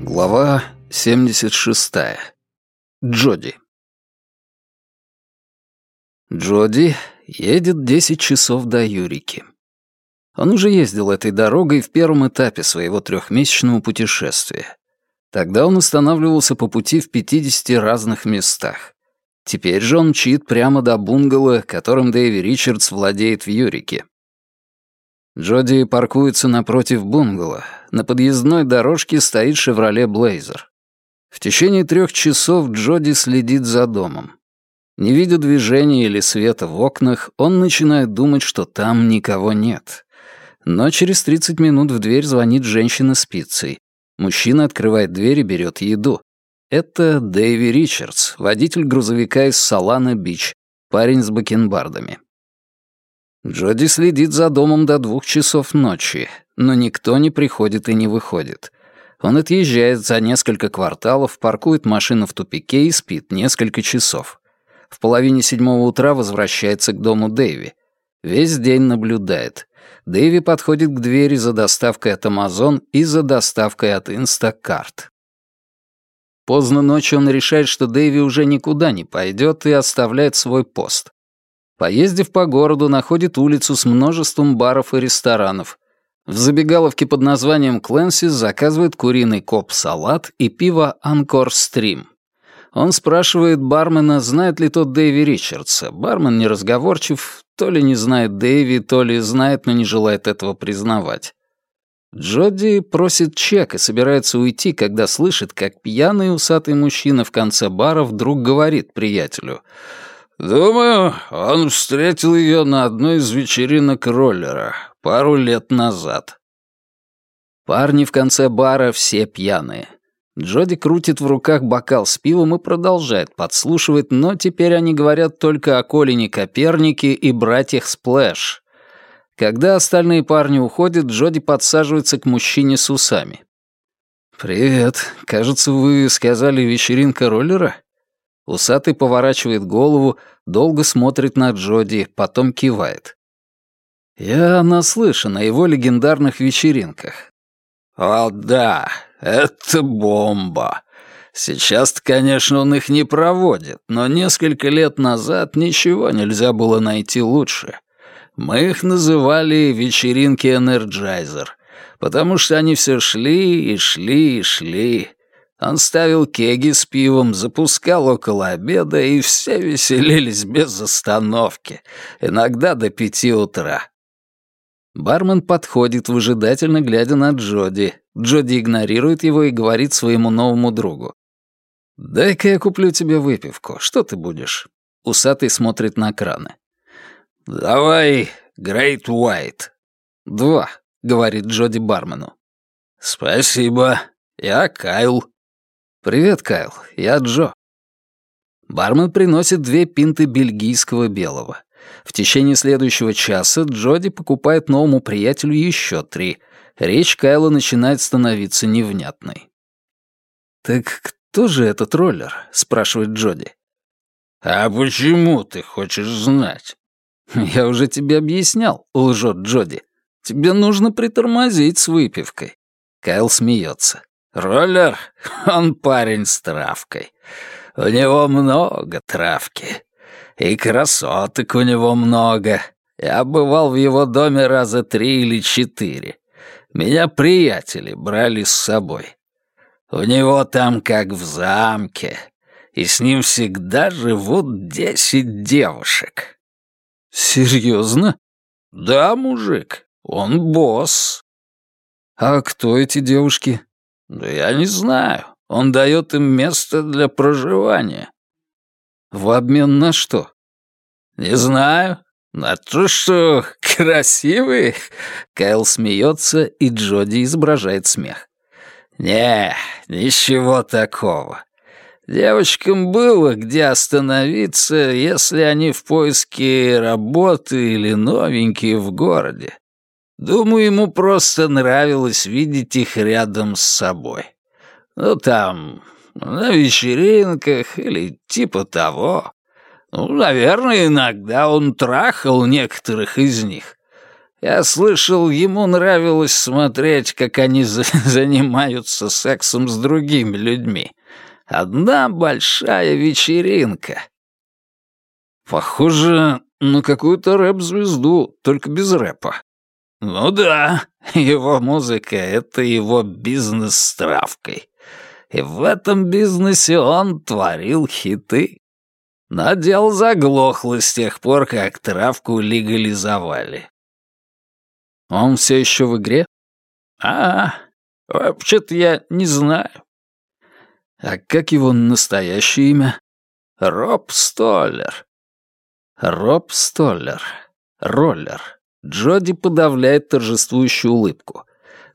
Глава 76. Джоди. Джоди едет 10 часов до Юрики. Он уже ездил этой дорогой в первом этапе своего трехмесячного путешествия. Тогда он останавливался по пути в 50 разных местах. Теперь же он мчит прямо до бунгало, которым Дэйви Ричардс владеет в Юрике. Джоди паркуется напротив бунгало. На подъездной дорожке стоит «Шевроле Блейзер». В течение трех часов Джоди следит за домом. Не видя движения или света в окнах, он начинает думать, что там никого нет. Но через 30 минут в дверь звонит женщина с пиццей. Мужчина открывает дверь и берет еду. Это Дэйви Ричардс, водитель грузовика из Салана-Бич, парень с бакенбардами. Джоди следит за домом до двух часов ночи, но никто не приходит и не выходит. Он отъезжает за несколько кварталов, паркует машину в тупике и спит несколько часов. В половине седьмого утра возвращается к дому Дэйви. Весь день наблюдает. Дэйви подходит к двери за доставкой от Amazon и за доставкой от Instacart. Поздно ночью он решает, что Дэйви уже никуда не пойдет и оставляет свой пост. Поездив по городу, находит улицу с множеством баров и ресторанов. В забегаловке под названием Кленсис заказывает куриный коп-салат и пиво «Анкор Стрим». Он спрашивает бармена, знает ли тот Дэйви Ричардса. Бармен неразговорчив, то ли не знает Дэйви, то ли знает, но не желает этого признавать. Джоди просит чек и собирается уйти, когда слышит, как пьяный усатый мужчина в конце бара вдруг говорит приятелю — Думаю, он встретил ее на одной из вечеринок роллера пару лет назад. Парни в конце бара все пьяные. Джоди крутит в руках бокал с пивом и продолжает подслушивать, но теперь они говорят только о Колине Копернике и братьях Сплэш. Когда остальные парни уходят, Джоди подсаживается к мужчине с усами. «Привет. Кажется, вы сказали вечеринка роллера?» Усатый поворачивает голову, долго смотрит на Джоди, потом кивает. Я наслышан о его легендарных вечеринках. О да, это бомба. Сейчас-то, конечно, он их не проводит, но несколько лет назад ничего нельзя было найти лучше. Мы их называли вечеринки Энерджайзер, потому что они все шли и шли и шли, он ставил кеги с пивом, запускал около обеда, и все веселились без остановки, иногда до пяти утра. Бармен подходит, выжидательно глядя на Джоди. Джоди игнорирует его и говорит своему новому другу. «Дай-ка я куплю тебе выпивку. Что ты будешь?» Усатый смотрит на краны. «Давай Грейт Уайт». «Два», — говорит Джоди бармену. «Спасибо. Я Кайл». «Привет, Кайл. Я Джо». Бармен приносит две пинты бельгийского белого. В течение следующего часа Джоди покупает новому приятелю еще три. Речь Кайла начинает становиться невнятной. «Так кто же этот роллер?» — спрашивает Джоди. «А почему ты хочешь знать?» «Я уже тебе объяснял», — лжет Джоди. «Тебе нужно притормозить с выпивкой». Кайл смеется. Роллер, он парень с травкой. У него много травки. И красоток у него много. Я бывал в его доме раза три или четыре. Меня приятели брали с собой. У него там как в замке, и с ним всегда живут десять девушек. Серьезно? Да, мужик, он босс. А кто эти девушки? «Да я не знаю. Он дает им место для проживания». «В обмен на что?» «Не знаю. На то, что красивые?» Кайл смеется, и Джоди изображает смех. «Не, ничего такого. Девочкам было где остановиться, если они в поиске работы или новенькие в городе. Думаю, ему просто нравилось видеть их рядом с собой. Ну, там, на вечеринках или типа того. Ну, наверное, иногда он трахал некоторых из них. Я слышал, ему нравилось смотреть, как они занимаются сексом с другими людьми. Одна большая вечеринка. Похоже на какую-то рэп-звезду, только без рэпа. Ну да, его музыка — это его бизнес с травкой. И в этом бизнесе он творил хиты. Но дело заглохло с тех пор, как травку легализовали. Он все еще в игре? А, вообще-то я не знаю. А как его настоящее имя? Роб Столлер. Роб Столлер. Роллер. Джоди подавляет торжествующую улыбку.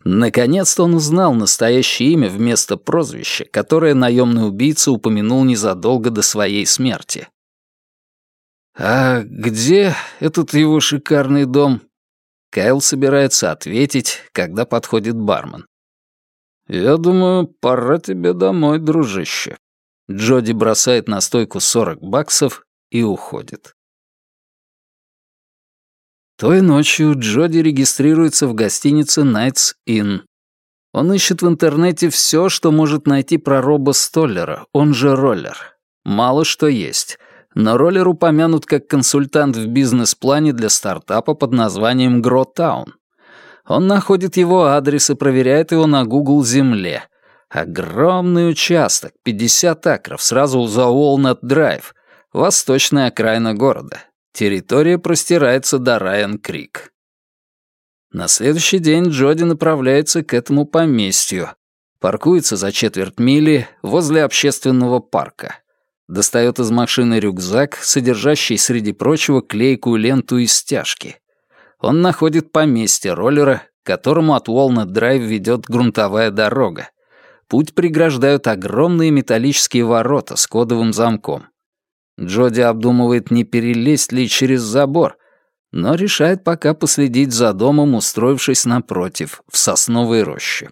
Наконец-то он узнал настоящее имя вместо прозвища, которое наемный убийца упомянул незадолго до своей смерти. «А где этот его шикарный дом?» Кайл собирается ответить, когда подходит бармен. «Я думаю, пора тебе домой, дружище». Джоди бросает на стойку 40 баксов и уходит. Той ночью Джоди регистрируется в гостинице Night's Inn. Он ищет в интернете все, что может найти про Роба Столлера, он же Роллер. Мало что есть — но Роллер упомянут как консультант в бизнес-плане для стартапа под названием Гротаун. Он находит его адрес и проверяет его на Google Земле. Огромный участок, 50 акров, сразу за Уолнет-Драйв, восточная окраина города. Территория простирается до Райан-Крик. На следующий день Джоди направляется к этому поместью. Паркуется за четверть мили возле общественного парка достает из машины рюкзак, содержащий, среди прочего, клейкую ленту из стяжки. Он находит поместье роллера, к которому от Уолнет-Драйв ведет грунтовая дорога. Путь преграждают огромные металлические ворота с кодовым замком. Джоди обдумывает, не перелезть ли через забор, но решает пока последить за домом, устроившись напротив, в сосновой роще.